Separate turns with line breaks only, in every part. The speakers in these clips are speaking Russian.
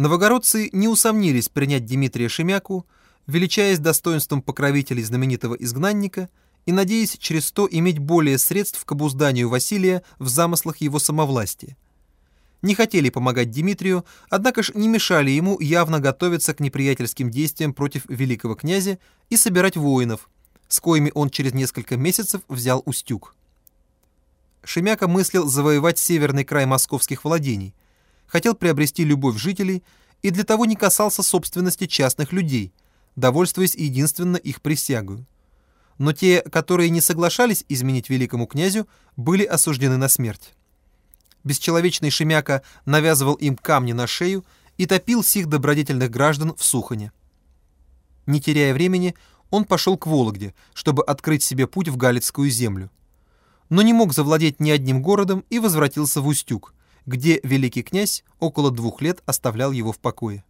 Новогородцы не усомнились принять Дмитрия Шемяку, величаясь достоинством покровителей знаменитого изгнанника и надеясь через то иметь более средств к обузданию Василия в замыслах его самовластия. Не хотели помогать Дмитрию, однако ж не мешали ему явно готовиться к неприятельским действиям против великого князя и собирать воинов, с коими он через несколько месяцев взял Устюг. Шемяка мыслил завоевать северный край московских владений, хотел приобрести любовь жителей и для того не касался собственности частных людей, довольствуясь единственно их присягою. Но те, которые не соглашались изменить великому князю, были осуждены на смерть. Бесчеловечный Шемяка навязывал им камни на шею и топил сих добродетельных граждан в Сухане. Не теряя времени, он пошел к Вологде, чтобы открыть себе путь в Галицкую землю. Но не мог завладеть ни одним городом и возвратился в Устюг, где великий князь около двух лет оставлял его в покое.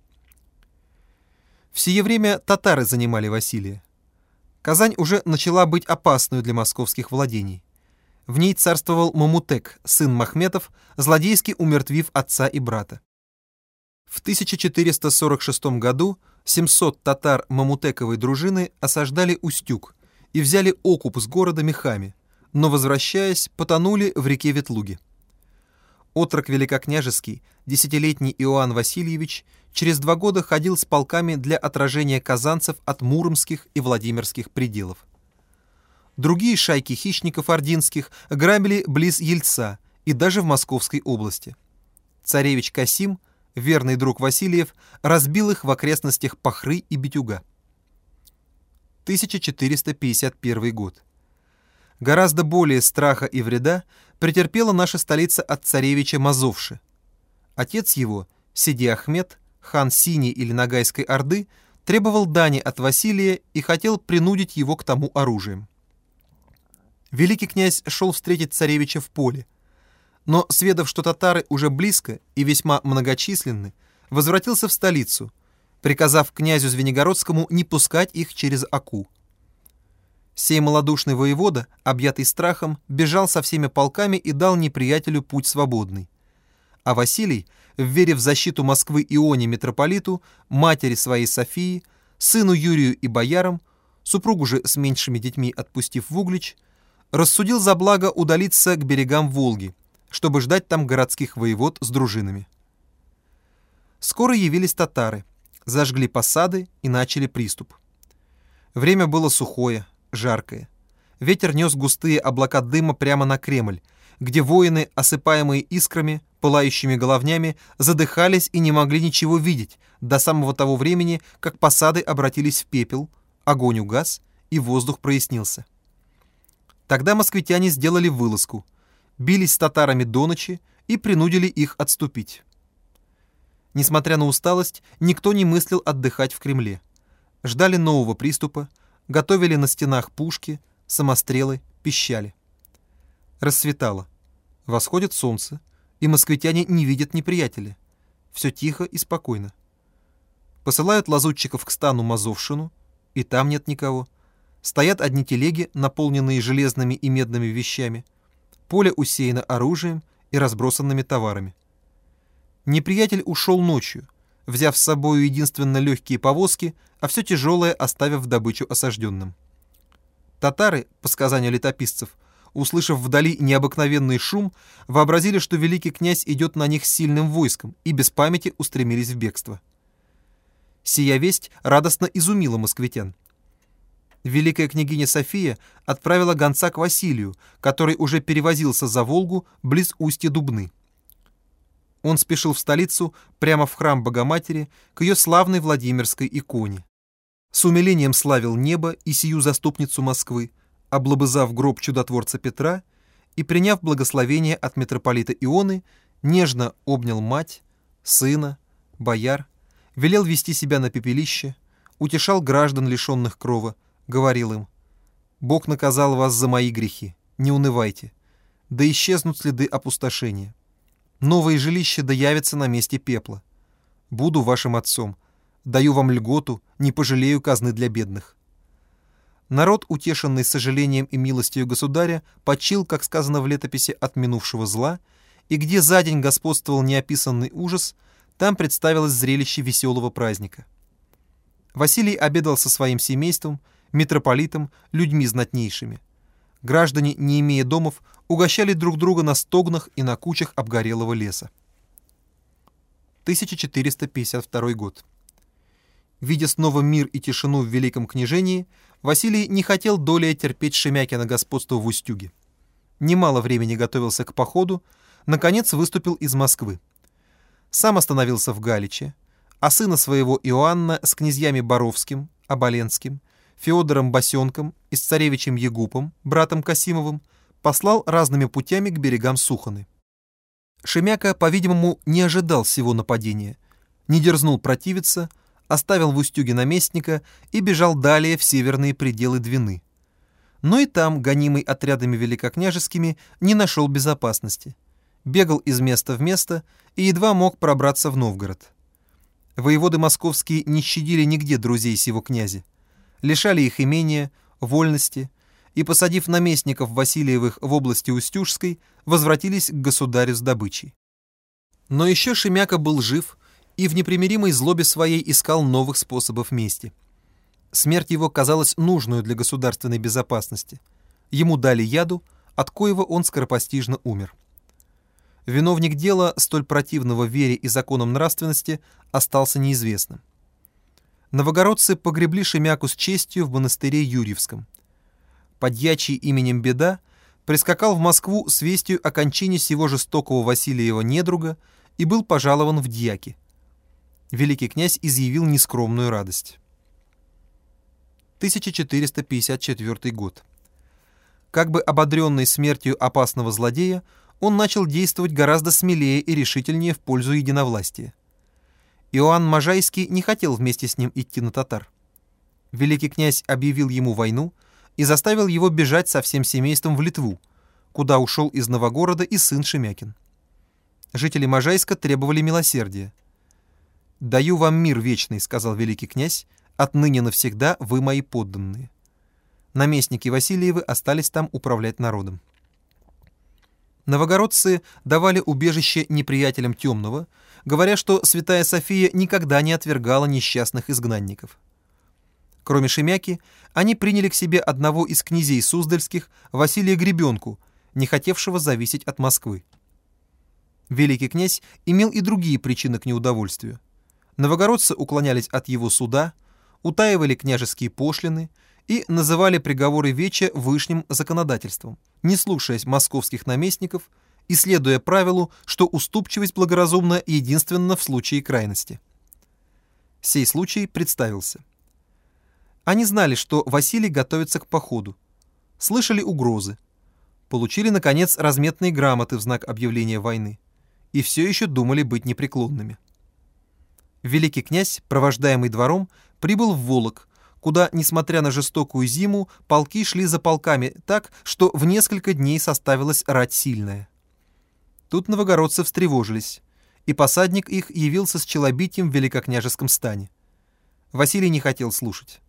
В сие время татары занимали Василия. Казань уже начала быть опасной для московских владений. В ней царствовал Мамутек, сын Махметов, злодейски умертвив отца и брата. В 1446 году 700 татар Мамутековой дружины осаждали Устюг и взяли окуп с города мехами, но, возвращаясь, потонули в реке Ветлуге. Отрок великокняжеский, десятилетний Иоанн Васильевич, через два года ходил с полками для отражения казанцев от муромских и владимирских пределов. Другие шайки хищников ординских грабили близ Ельца и даже в Московской области. Царевич Касим, верный друг Васильев, разбил их в окрестностях Пахры и Битюга. 1451 год. Гораздо более страха и вреда претерпела наша столица от царевича Мазовши. Отец его, Сиди Ахмед, хан Синей или Ногайской Орды, требовал дани от Василия и хотел принудить его к тому оружием. Великий князь шел встретить царевича в поле, но, сведав, что татары уже близко и весьма многочисленны, возвратился в столицу, приказав князю Звенигородскому не пускать их через Аку. Сей малодушный воевода, объятый страхом, бежал со всеми полками и дал неприятелю путь свободный. А Василий, верив в защиту Москвы Ионе митрополиту, матери своей Софии, сыну Юрию и боярам, супругу же с меньшими детьми отпустив в Углич, рассудил за благо удалиться к берегам Волги, чтобы ждать там городских воевод с дружинами. Скоро явились татары, зажгли посады и начали приступ. Время было сухое, жаркое. Ветер нес густые облака дыма прямо на Кремль, где воины, осыпаемые искрами, пылающими головнями, задыхались и не могли ничего видеть до самого того времени, как посады обратились в пепел, огонь угас и воздух прояснился. Тогда москвитяне сделали вылазку, бились с татарами до ночи и принудили их отступить. Несмотря на усталость, никто не мыслил отдыхать в Кремле. Ждали нового приступа, готовили на стенах пушки, самострелы, пищали. Рассветало. Восходит солнце, и москвитяне не видят неприятеля. Все тихо и спокойно. Посылают лазутчиков к стану Мазовшину, и там нет никого — Стоят одни телеги, наполненные железными и медными вещами. Поле усеяно оружием и разбросанными товарами. Неприятель ушел ночью, взяв с собой единственно легкие повозки, а все тяжелое оставив добычу осажденным. Татары, по сказанию летописцев, услышав вдали необыкновенный шум, вообразили, что великий князь идет на них сильным войском и без памяти устремились в бегство. Сия весть радостно изумила москвитян великая княгиня София отправила гонца к Василию, который уже перевозился за Волгу близ устья Дубны. Он спешил в столицу, прямо в храм Богоматери, к ее славной Владимирской иконе. С умилением славил небо и сию заступницу Москвы, облобызав гроб чудотворца Петра и, приняв благословение от митрополита Ионы, нежно обнял мать, сына, бояр, велел вести себя на пепелище, утешал граждан, лишенных крова, говорил им, «Бог наказал вас за мои грехи, не унывайте, да исчезнут следы опустошения. Новое жилище да явится на месте пепла. Буду вашим отцом, даю вам льготу, не пожалею казны для бедных». Народ, утешенный сожалением и милостью государя, почил, как сказано в летописи, от минувшего зла, и где за день господствовал неописанный ужас, там представилось зрелище веселого праздника. Василий обедал со своим семейством, митрополитом, людьми знатнейшими. Граждане, не имея домов, угощали друг друга на стогнах и на кучах обгорелого леса. 1452 год. Видя снова мир и тишину в Великом княжении, Василий не хотел долей терпеть Шемякина господство в Устюге. Немало времени готовился к походу, наконец выступил из Москвы. Сам остановился в Галиче, а сына своего Иоанна с князьями Боровским, Оболенским, Феодором Басенком и с царевичем Егупом, братом Касимовым, послал разными путями к берегам Суханы. Шемяка, по-видимому, не ожидал всего нападения, не дерзнул противиться, оставил в Устюге наместника и бежал далее в северные пределы Двины. Но и там, гонимый отрядами великокняжескими, не нашел безопасности. Бегал из места в место и едва мог пробраться в Новгород. Воеводы московские не щадили нигде друзей сего князя. Лишали их имения, вольности, и, посадив наместников Васильевых в области Устюжской, возвратились к государю с добычей. Но еще Шемяка был жив и в непримиримой злобе своей искал новых способов мести. Смерть его казалась нужную для государственной безопасности. Ему дали яду, от коего он скоропостижно умер. Виновник дела, столь противного вере и законам нравственности, остался неизвестным. Новогородцы погребли Шемяку с честью в монастыре Юрьевском. Подьячий именем Беда прискакал в Москву с вестью о кончине сего жестокого Василиева недруга и был пожалован в дьяки великий князь изъявил нескромную радость. 1454 год. Как бы ободренный смертью опасного злодея, он начал действовать гораздо смелее и решительнее в пользу единовластия. Иоанн Можайский не хотел вместе с ним идти на татар. Великий князь объявил ему войну и заставил его бежать со всем семейством в Литву, куда ушел из Новогорода и сын Шемякин. Жители Можайска требовали милосердия. «Даю вам мир вечный», — сказал великий князь, — «отныне навсегда вы мои подданные». Наместники Васильевы остались там управлять народом. Новогородцы давали убежище неприятелям темного, говоря, что святая София никогда не отвергала несчастных изгнанников. Кроме Шемяки, они приняли к себе одного из князей Суздальских, Василия Гребенку, не хотевшего зависеть от Москвы. Великий князь имел и другие причины к неудовольствию. Новогородцы уклонялись от его суда, утаивали княжеские пошлины и называли приговоры Веча вышним законодательством, не слушаясь московских наместников и следуя правилу, что уступчивость благоразумна единственно в случае крайности. Сей случай представился. Они знали, что Василий готовится к походу, слышали угрозы, получили, наконец, разметные грамоты в знак объявления войны и все еще думали быть непреклонными великий князь, провождаемый двором, прибыл в Волок, куда, несмотря на жестокую зиму, полки шли за полками так, что в несколько дней составилась рать сильная. Тут новогородцы встревожились, и посадник их явился с челобитием в великокняжеском стане. Василий не хотел слушать.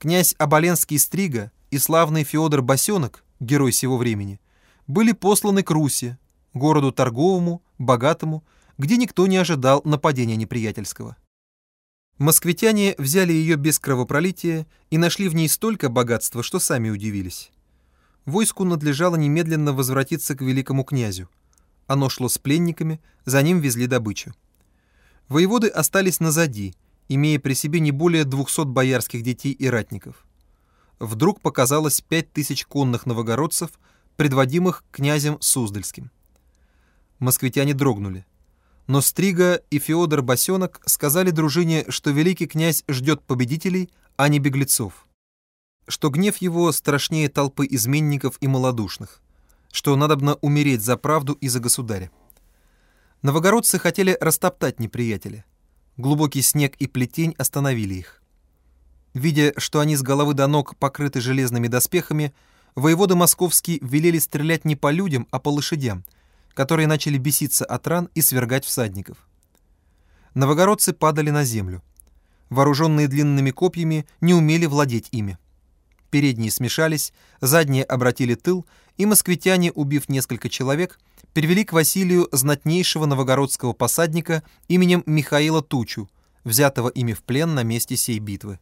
Князь Оболенский Стрига и славный Феодор Басенок, герой сего времени, были посланы к Руси, городу торговому, богатому, где никто не ожидал нападения неприятельского. Москвитяне взяли ее без кровопролития и нашли в ней столько богатства, что сами удивились. Войску надлежало немедленно возвратиться к великому князю. Оно шло с пленниками, за ним везли добычу. Воеводы остались назади, имея при себе не более 200 боярских детей и ратников. Вдруг показалось пять тысяч конных новогородцев, предводимых князем Суздальским. Москвитяне дрогнули. Но Стрига и Феодор Босенок сказали дружине, что великий князь ждет победителей, а не беглецов. Что гнев его страшнее толпы изменников и малодушных. Что надобно умереть за правду и за государя. Новогородцы хотели растоптать неприятеля. Глубокий снег и плетень остановили их. Видя, что они с головы до ног покрыты железными доспехами, воеводы московские велели стрелять не по людям, а по лошадям — которые начали беситься от ран и свергать всадников. Новогородцы падали на землю. Вооруженные длинными копьями не умели владеть ими. Передние смешались, задние обратили тыл, и москвитяне, убив несколько человек, перевели к Василию знатнейшего новогородского посадника именем Михаила Тучу, взятого ими в плен на месте сей битвы.